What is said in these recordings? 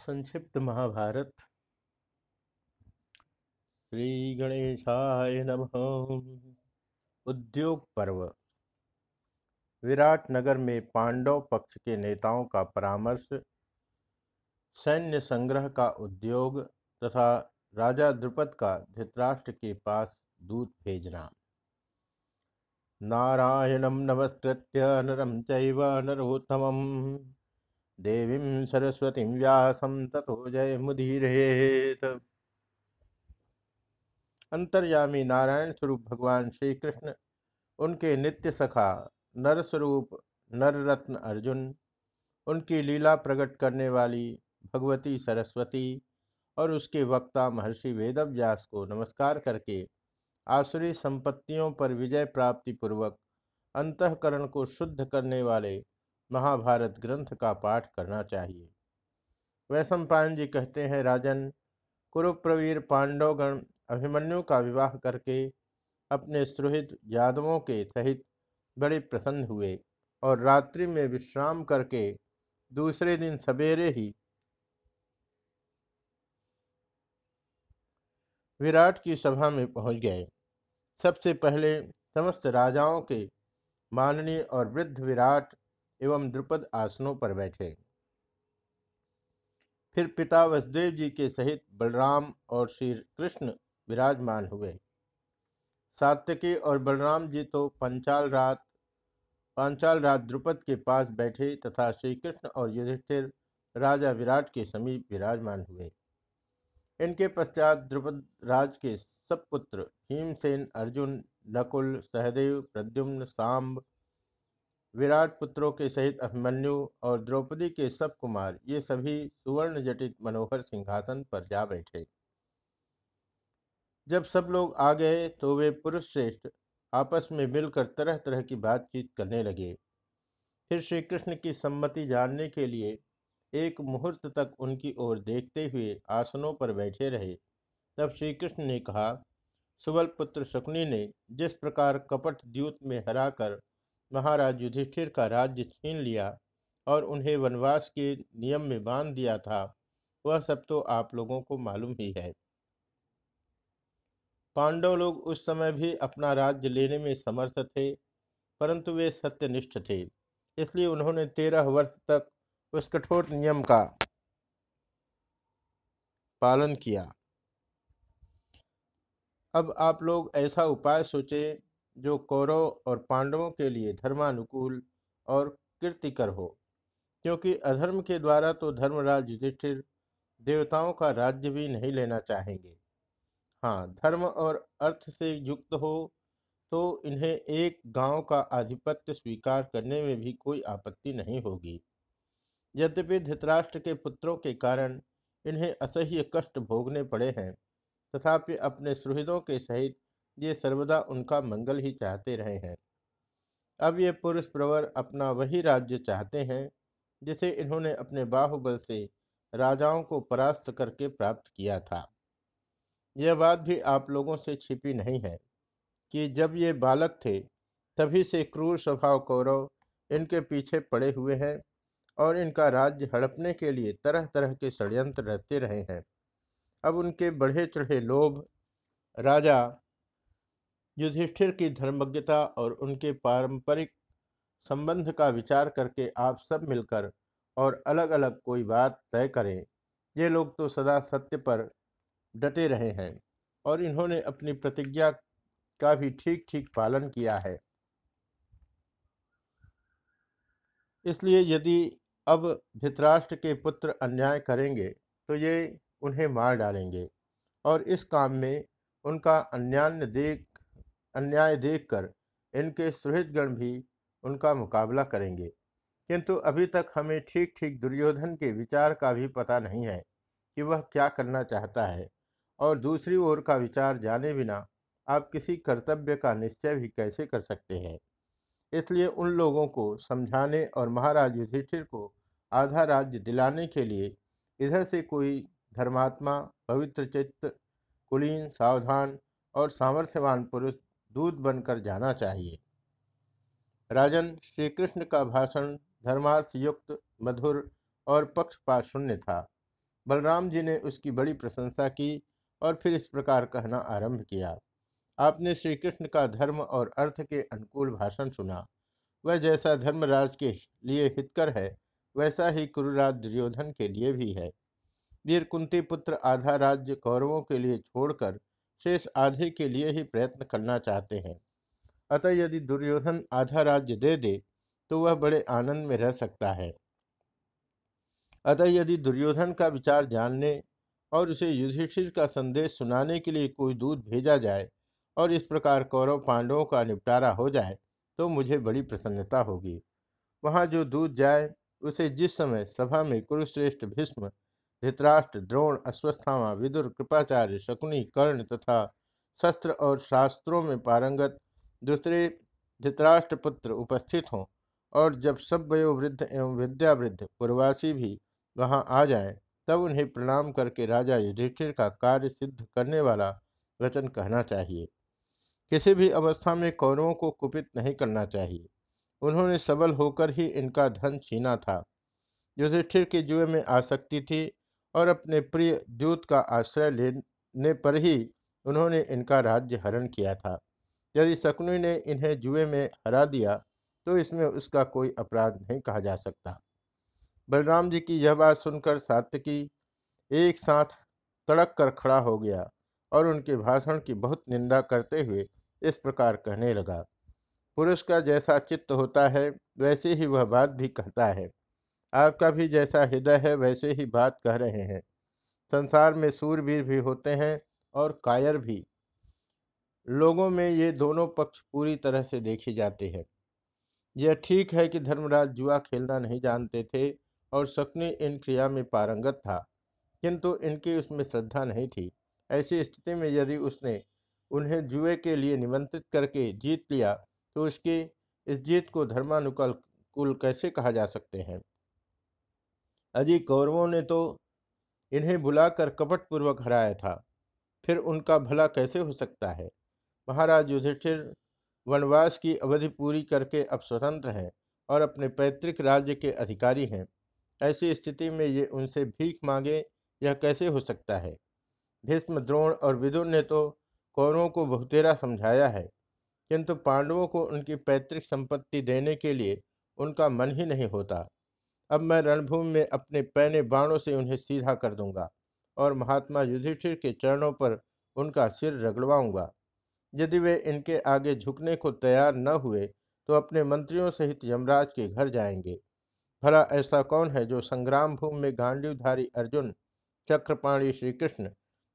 संक्षिप्त महाभारत। श्री गणेशाय नमः। उद्योग पर्व। विराट नगर में पांडव पक्ष के नेताओं का परामर्श, सैन्य संग्रह का उद्योग तथा राजा द्रुपद का धृतराष्ट्र के पास दूत भेजना। नारायणं नमस्कृत्य, नरं चैव नरोत्तमम्। देवीं सरस्वतीं व्यासं ततो जय मुदीरेत अंतर्यामी नारायण स्वरूप भगवान श्री कृष्ण उनके नित्य सखा नर स्वरूप नररत्न अर्जुन, उनकी लीला प्रकट करने वाली भगवती सरस्वती और उसके वक्ता महर्षि वेदव्यास को नमस्कार करके आसुरी संपत्तियों पर विजय प्राप्ति पूर्वक अंतकरण को शुद्ध करने वाले महाभारत ग्रंथ का पाठ करना चाहिए। वैश्व वैशंपायन जी कहते हैं, राजन, कुरुप्रवीर पांडवगण अभिमन्यु का विवाह करके अपने सुहृद यादवों के सहित बड़े प्रसन्न हुए और रात्रि में विश्राम करके दूसरे दिन सवेरे ही विराट की सभा में पहुँच गए। सबसे पहले समस्त राजाओं के माननीय और वृद्ध विराट एवं द्रुपद आसनों पर बैठे। फिर पिता वसुदेव जी के सहित बलराम और श्री कृष्ण विराजमान हुए। सात्यकी और बलराम जी तो पंचाल रात, पांचाल रात द्रुपद के पास बैठे तथा श्री कृष्ण और युधिष्ठिर राजा विराट के समीप विराजमान हुए। इनके पश्चात द्रुपद राज के सब पुत्र भीमसेन, अर्जुन, नकुल, सहदेव, प्रद्युम्न, सांब विराट पुत्रों के सहित अभिमन्यु और द्रौपदी के सब कुमार, ये सभी सुवर्ण जटित मनोहर सिंहासन पर जा बैठे। जब सब लोग आ गए तो वे पुरुष श्रेष्ठ आपस में मिलकर तरह तरह की बातचीत करने लगे। फिर श्री कृष्ण की सम्मति जानने के लिए एक मुहूर्त तक उनकी ओर देखते हुए आसनों पर बैठे रहे। तब श्री कृष्ण ने कहा, सुबल पुत्र शकुनी ने जिस प्रकार कपट द्यूत में हराकर महाराज युधिष्ठिर का राज्य छीन लिया और उन्हें वनवास के नियम में बाँध दिया था। वह सब तो आप लोगों को मालूम ही है। पांडव लोग उस समय भी अपना राज्य लेने में समर्थ थे, परंतु वे सत्यनिष्ठ थे, इसलिए उन्होंने तेरह वर्ष तक उस कठोर नियम का पालन किया। अब आप लोग ऐसा उपाय सोचे जो कौरव और पांडवों के लिए धर्मानुकूल और कीर्तिकर हो। क्योंकि अधर्म के द्वारा तो धर्मराज युधिष्ठिर देवताओं का राज्य भी नहीं लेना चाहेंगे। हाँ धर्म और अर्थ से युक्त हो तो इन्हें एक गाँव का आधिपत्य स्वीकार करने में भी कोई आपत्ति नहीं होगी। यद्यपि धृतराष्ट्र के पुत्रों के कारण इन्हें असह्य कष्ट भोगने पड़े हैं, तथापि अपने सुहृदों के सहित ये सर्वदा उनका मंगल ही चाहते रहे हैं। अब ये पुरुष प्रवर अपना वही राज्य चाहते हैं, जिसे इन्होंने अपने बाहुबल से राजाओं को परास्त करके प्राप्त किया था। यह बात भी आप लोगों से छिपी नहीं है कि जब ये बालक थे, तभी से क्रूर स्वभाव कौरव इनके पीछे पड़े हुए हैं और इनका राज्य हड़पने के लिए तरह तरह के षड्यंत्र रहते रहे हैं। अब उनके बढ़े चढ़े लोभ, राजा युधिष्ठिर की धर्मज्ञता और उनके पारंपरिक संबंध का विचार करके आप सब मिलकर और अलग अलग कोई बात तय करें। ये लोग तो सदा सत्य पर डटे रहे हैं और इन्होंने अपनी प्रतिज्ञा का भी ठीक ठीक पालन किया है। इसलिए यदि अब धृतराष्ट्र के पुत्र अन्याय करेंगे तो ये उन्हें मार डालेंगे और इस काम में उनका अन्यान्य देख अन्याय देखकर इनके सुहृदगण भी उनका मुकाबला करेंगे। किंतु अभी तक हमें ठीक ठीक दुर्योधन के विचार का भी पता नहीं है कि वह क्या करना चाहता है। और दूसरी ओर का विचार जाने बिना आप किसी कर्तव्य का निश्चय भी कैसे कर सकते हैं? इसलिए उन लोगों को समझाने और महाराज युधिष्ठिर को आधा राज्य दिलाने के लिए इधर से कोई धर्मात्मा, पवित्र चित्त, कुलीन, सावधान और सामर्थ्यवान पुरुष दूत बनकर जाना चाहिए। राजन श्री कृष्ण का भाषण धर्मार्थ युक्त, मधुर और पक्षपात शून्य था। बलराम जी ने उसकी बड़ी प्रशंसा की और फिर इस प्रकार कहना आरंभ किया। आपने श्री कृष्ण का धर्म और अर्थ के अनुकूल भाषण सुना। वह जैसा धर्मराज के लिए हितकर है, वैसा ही कुरुराज दुर्योधन के लिए भी है। वीर कुंती पुत्र आधा राज्य कौरवों के लिए छोड़कर शेष आधे के लिए ही प्रयत्न करना चाहते हैं। अतः यदि दुर्योधन आधा राज्य दे दे तो वह बड़े आनंद में रह सकता है। अतः यदि दुर्योधन का विचार जानने और उसे युधिष्ठिर का संदेश सुनाने के लिए कोई दूध भेजा जाए और इस प्रकार कौरव पांडवों का निपटारा हो जाए तो मुझे बड़ी प्रसन्नता होगी। वहाँ जो दूध जाए, उसे जिस समय सभा में कुरुश्रेष्ठ भीष्म धृतराष्ट्र द्रोण अश्वस्थामा विदुर कृपाचार्य शकुनी कर्ण तथा शस्त्र और शास्त्रों में पारंगत दूसरे धृतराष्ट्र पुत्र उपस्थित हों और जब सब वयोवृद्ध एवं विद्यावृद्ध पूर्वासी भी वहाँ आ जाएँ, तब उन्हें प्रणाम करके राजा युधिष्ठिर का कार्य सिद्ध करने वाला वचन कहना चाहिए। किसी भी अवस्था में कौरवों को कुपित नहीं करना चाहिए। उन्होंने सबल होकर ही इनका धन छीना था। युधिष्ठिर के जुए में आसक्ति थी और अपने प्रिय दूत का आश्रय लेने पर ही उन्होंने इनका राज्य हरण किया था। यदि शकुनी ने इन्हें जुए में हरा दिया तो इसमें उसका कोई अपराध नहीं कहा जा सकता। बलराम जी की यह बात सुनकर सात्यकी एक साथ तड़क कर खड़ा हो गया और उनके भाषण की बहुत निंदा करते हुए इस प्रकार कहने लगा, पुरुष का जैसा चित्त होता है, वैसे ही वह बात भी कहता है। आपका भी जैसा हृदय है, वैसे ही बात कह रहे हैं। संसार में सूरवीर भी होते हैं और कायर भी। लोगों में ये दोनों पक्ष पूरी तरह से देखे जाते हैं। यह ठीक है कि धर्मराज जुआ खेलना नहीं जानते थे और शकुनी इन क्रिया में पारंगत था, किंतु इनकी उसमें श्रद्धा नहीं थी। ऐसी स्थिति में यदि उसने उन्हें जुए के लिए निमंत्रित करके जीत लिया तो उसकी इस जीत को धर्मानुकूल कुल कैसे कहा जा सकते हैं? अजी कौरवों ने तो इन्हें बुलाकर कपटपूर्वक हराया था। फिर उनका भला कैसे हो सकता है? महाराज युधिष्ठिर वनवास की अवधि पूरी करके अब स्वतंत्र हैं और अपने पैतृक राज्य के अधिकारी हैं। ऐसी स्थिति में ये उनसे भीख मांगे, यह कैसे हो सकता है? भीष्म द्रोण और विदुर ने तो कौरवों को बहुतेरा समझाया है, किंतु पांडवों को उनकी पैतृक संपत्ति देने के लिए उनका मन ही नहीं होता। अब मैं रणभूमि में अपने पैने बाणों से उन्हें सीधा कर दूँगा और महात्मा युधिष्ठिर के चरणों पर उनका सिर रगड़वाऊँगा। यदि वे इनके आगे झुकने को तैयार न हुए तो अपने मंत्रियों सहित यमराज के घर जाएँगे। भला ऐसा कौन है जो संग्राम भूमि में गांडीवधारी अर्जुन, चक्रपाणी श्री कृष्ण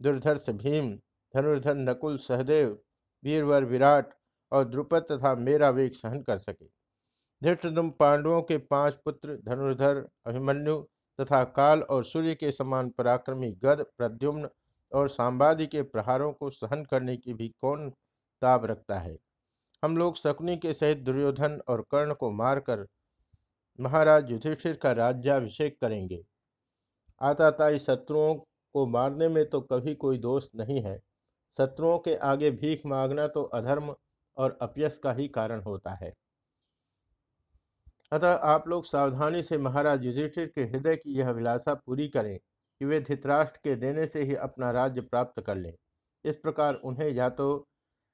दुर्धर्ष भीम, धनुर्धर नकुल सहदेव, वीरवर विराट और द्रुपद तथा मेरा वेग सहन कर सके? धृष्टुम पांडवों के पाँच पुत्र धनुर्धर, अभिमन्यु तथा काल और सूर्य के समान पराक्रमी गद, प्रद्युम्न और सांबादी के प्रहारों को सहन करने की भी कौन ताब रखता है? हम लोग शकुनी के सहित दुर्योधन और कर्ण को मारकर महाराज युधिष्ठिर का राज्याभिषेक करेंगे। आताताई शत्रुओं को मारने में तो कभी कोई दोष नहीं है। शत्रुओं के आगे भीख मांगना तो अधर्म और अपयस का ही कारण होता है। अतः आप लोग सावधानी से महाराज युधिष्ठिर के हृदय की यह विलासा पूरी करें कि वे धित्राष्ट्र के देने से ही अपना राज्य प्राप्त कर लें। इस प्रकार उन्हें या तो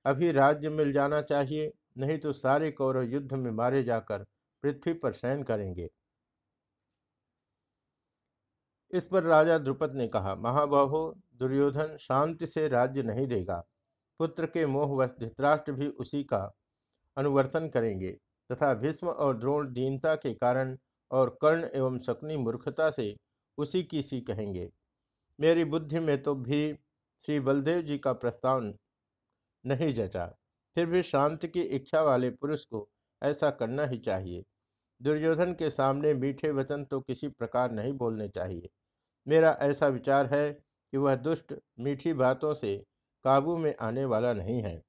अभी राज्य मिल जाना चाहिए, नहीं तो सारे कौरव युद्ध में मारे जाकर पृथ्वी पर शयन करेंगे। इस पर राजा द्रुपद ने कहा, महाबाहो, दुर्योधन शांति से राज्य नहीं देगा। पुत्र के मोहवश धृतराष्ट्र भी उसी का अनुवर्तन करेंगे। तथा भीष्म और द्रोण दीनता के कारण और कर्ण एवं शकुनी मूर्खता से उसी की सी कहेंगे। मेरी बुद्धि में तो भी श्री बलदेव जी का प्रस्ताव नहीं जचा। फिर भी शांति की इच्छा वाले पुरुष को ऐसा करना ही चाहिए। दुर्योधन के सामने मीठे वचन तो किसी प्रकार नहीं बोलने चाहिए। मेरा ऐसा विचार है कि वह दुष्ट, मीठी बातों से काबू में आने वाला नहीं है।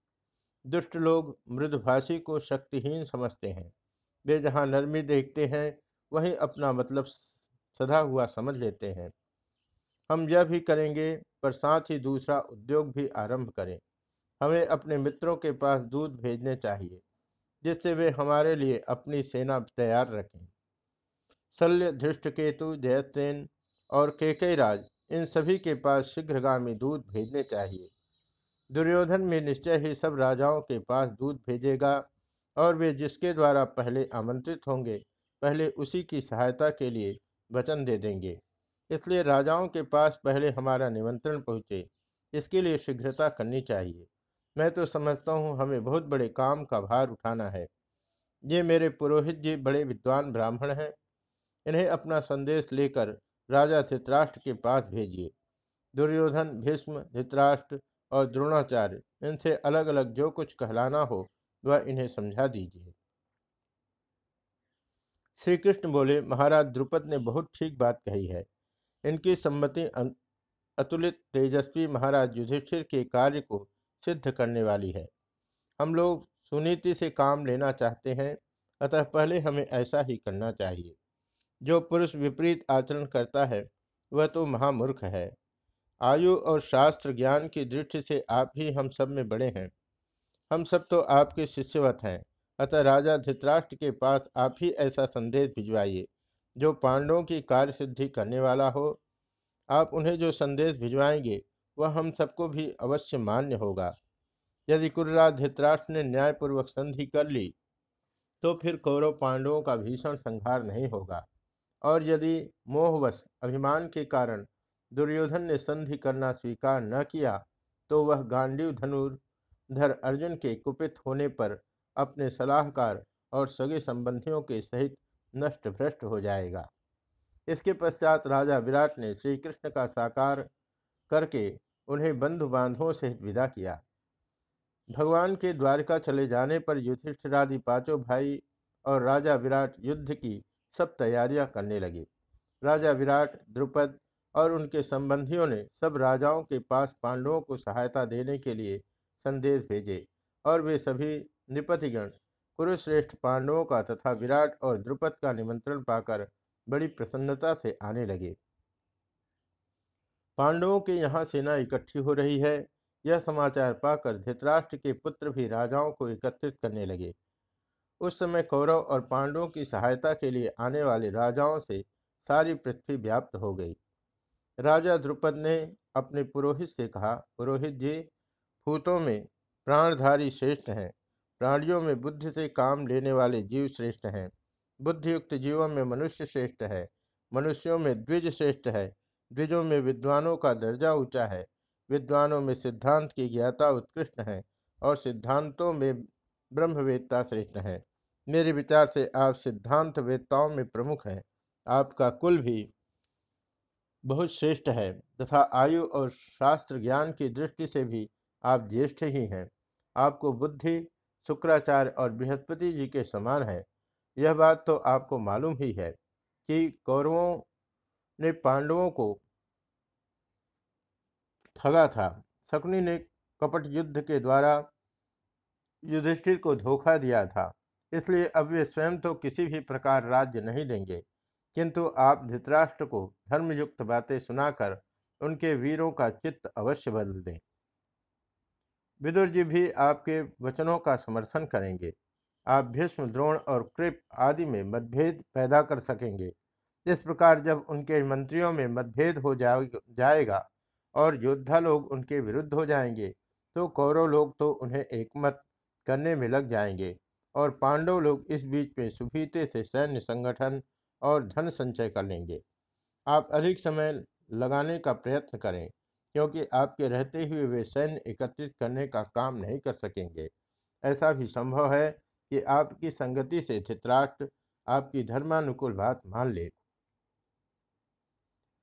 दुष्ट लोग मृदभाषी को शक्तिहीन समझते हैं। वे जहाँ नरमी देखते हैं, वहीं अपना मतलब सदा हुआ समझ लेते हैं। हम यह भी करेंगे, पर साथ ही दूसरा उद्योग भी आरंभ करें। हमें अपने मित्रों के पास दूध भेजने चाहिए, जिससे वे हमारे लिए अपनी सेना तैयार रखें। शल्य, धृष्टकेतु, जयसेन और केकईराज इन सभी के पास शीघ्रगामी दूध भेजने चाहिए। दुर्योधन में निश्चय ही सब राजाओं के पास दूध भेजेगा और वे जिसके द्वारा पहले आमंत्रित होंगे, पहले उसी की सहायता के लिए वचन दे देंगे। इसलिए राजाओं के पास पहले हमारा निमंत्रण पहुँचे। इसके लिए शीघ्रता करनी चाहिए। मैं तो समझता हूँ हमें बहुत बड़े काम का भार उठाना है। ये मेरे पुरोहित जी बड़े विद्वान ब्राह्मण हैं। इन्हें अपना संदेश लेकर राजा धृतराष्ट्र के पास भेजिए। दुर्योधन, भीष्म, धृतराष्ट्र और द्रोणाचार्य, इनसे अलग अलग जो कुछ कहलाना हो, वह इन्हें समझा दीजिए। श्री कृष्ण बोले, महाराज, द्रुपद ने बहुत ठीक बात कही है। इनकी सम्मति अतुलित तेजस्वी महाराज युधिष्ठिर के कार्य को सिद्ध करने वाली है। हम लोग सुनीति से काम लेना चाहते हैं, अतः पहले हमें ऐसा ही करना चाहिए। जो पुरुष विपरीत आचरण करता है, वह तो महामूर्ख है। आयु और शास्त्र ज्ञान की दृष्टि से आप ही हम सब में बड़े हैं। हम सब तो आपके शिष्यवत हैं। अतः राजा धृतराष्ट्र के पास आप ही ऐसा संदेश भिजवाइए, जो पांडवों की कार्य सिद्धि करने वाला हो। आप उन्हें जो संदेश भिजवाएँगे, वह हम सबको भी अवश्य मान्य होगा। यदि कुर्राज धृतराष्ट्र ने न्यायपूर्वक संधि कर ली तो फिर कौरव पांडवों का भीषण संहार नहीं होगा। और यदि मोहवश अभिमान के कारण दुर्योधन ने संधि करना स्वीकार न किया तो वह गांडीव धनुर्धर अर्जुन के कुपित होने पर अपने सलाहकार और सगे संबंधियों के सहित नष्ट भ्रष्ट हो जाएगा। इसके पश्चात राजा विराट ने श्री कृष्ण का साकार करके उन्हें बंधु बांधवों सहित विदा किया। भगवान के द्वारका चले जाने पर युधिष्ठिरादि पाँचों भाई और राजा विराट युद्ध की सब तैयारियाँ करने लगे। राजा विराट, द्रुपद और उनके संबंधियों ने सब राजाओं के पास पांडवों को सहायता देने के लिए संदेश भेजे और वे सभी निपतिगण, कुरुश्रेष्ठ पांडवों का तथा विराट और द्रुपद का निमंत्रण पाकर बड़ी प्रसन्नता से आने लगे। पांडवों के यहाँ सेना इकट्ठी हो रही है, यह समाचार पाकर धृतराष्ट्र के पुत्र भी राजाओं को एकत्रित करने लगे। उस समय कौरव और पांडवों की सहायता के लिए आने वाले राजाओं से सारी पृथ्वी व्याप्त हो गई। राजा द्रुपद ने अपने पुरोहित से कहा, पुरोहित जी, भूतों में प्राणधारी श्रेष्ठ हैं। प्राणियों में बुद्धि से काम लेने वाले जीव श्रेष्ठ हैं। बुद्धियुक्त जीवों में मनुष्य श्रेष्ठ है। मनुष्यों में द्विज श्रेष्ठ है। द्विजों में विद्वानों का दर्जा ऊँचा है। विद्वानों में सिद्धांत की ज्ञाता उत्कृष्ट है और सिद्धांतों में ब्रह्मवेत्ता श्रेष्ठ है। मेरे विचार से आप सिद्धांत वेत्ताओं में प्रमुख हैं। आपका कुल भी बहुत श्रेष्ठ है, तथा आयु और शास्त्र ज्ञान की दृष्टि से भी आप ज्येष्ठ ही हैं। आपको बुद्धि शुक्राचार्य और बृहस्पति जी के समान है। यह बात तो आपको मालूम ही है कि कौरवों ने पांडवों को ठगा था। शकुनी ने कपट युद्ध के द्वारा युधिष्ठिर को धोखा दिया था, इसलिए अब वे स्वयं तो किसी भी प्रकार राज्य नहीं देंगे। किंतु आप धृतराष्ट्र को धर्मयुक्त बातें सुनाकर उनके वीरों का चित्त अवश्य बदल दें। विदुर जी भी आपके वचनों का समर्थन करेंगे। आप भीष्म, द्रोण और कृप आदि में मतभेद पैदा कर सकेंगे। इस प्रकार जब उनके मंत्रियों में मतभेद हो जाएगा और योद्धा लोग उनके विरुद्ध हो जाएँगे तो कौरव लोग तो उन्हें एकमत करने में लग जाएँगे और पांडव लोग इस बीच में सुभीते से सैन्य संगठन और धन संचय कर लेंगे। आप अधिक समय लगाने का प्रयत्न करें, क्योंकि आपके रहते हुए वे सैन्य एकत्रित करने का काम नहीं कर सकेंगे। ऐसा भी संभव है कि आपकी संगति से चित्राष्ट्र आपकी धर्मानुकूल बात मान ले।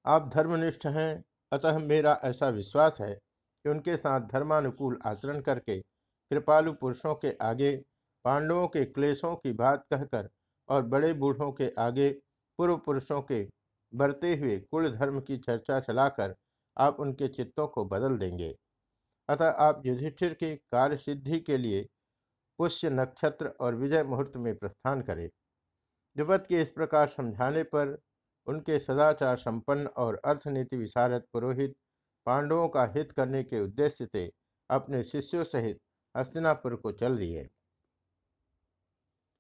आप धर्मनिष्ठ हैं, अतः मेरा ऐसा विश्वास है कि उनके साथ धर्मानुकूल आचरण करके, कृपालु पुरुषों के आगे, पांडवों के क्लेशों की बात कहकर और बड़े बूढ़ों के आगे पूर्व पुरुषों के बढ़ते हुए कुल धर्म की चर्चा चलाकर आप उनके चित्तों को बदल देंगे। अतः आप युधिष्ठिर की कार्य सिद्धि के लिए पुष्य नक्षत्र और विजय मुहूर्त में प्रस्थान करें। द्रुपद के इस प्रकार समझाने पर उनके सदाचार संपन्न और अर्थनीति विशारद पुरोहित पांडवों का हित करने के उद्देश्य से अपने शिष्यों सहित हस्तिनापुर को चल दिए।